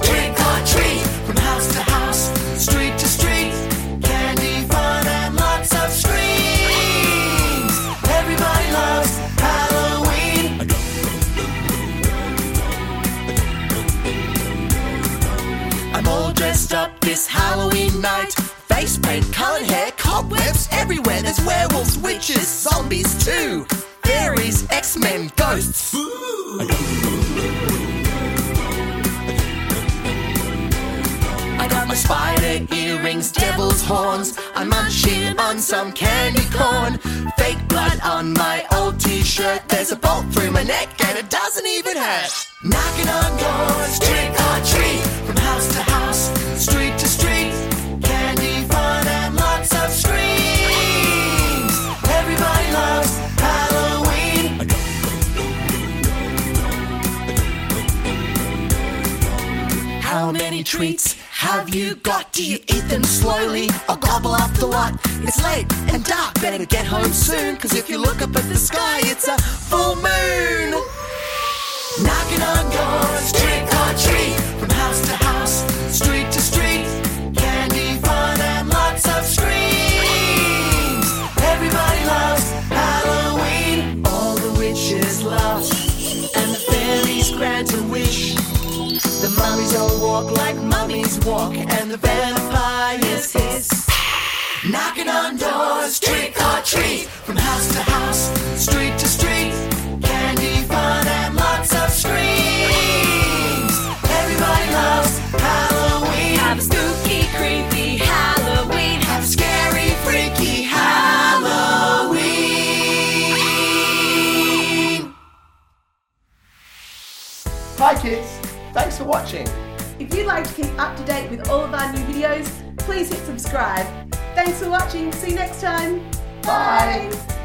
trick or treat, from house to house, street to street, candy, fun, and lots of screams. Everybody loves Halloween. I'm all dressed up this Halloween night. Face paint, colored hair, cobwebs everywhere. There's werewolves, witches, zombies too. Fairies, X-Men, ghosts. Ooh. Earrings, devil's horns. I'm munching on some candy corn. Fake blood on my old t-shirt. There's a bolt through my neck and it doesn't even hurt. Knocking on doors, trick or treat. From house to house, street to street. Candy, fun, and lots of screams. Everybody loves Halloween. How many treats have you got? Do you eat them slowly or gobble up the lot? It's late and dark, better get home soon. Cause if you look up at the sky, it's a full moon. Knocking on doors, trick or treat. From house to house, street to street. Candy, fun, and lots of screams. Everybody loves Halloween. All the witches love, and the fairies grant a wish. All walk like mummies walk, and the vampires hiss. Knocking on doors, trick or treat, from house to house, street to street. Candy, fun, and lots of screams. Everybody loves Halloween. Have a spooky, creepy Halloween. Have a scary, freaky Halloween. Hi kids, thanks for watching. If you'd like to keep up to date with all of our new videos, please hit subscribe. Thanks for watching. See you next time. Bye.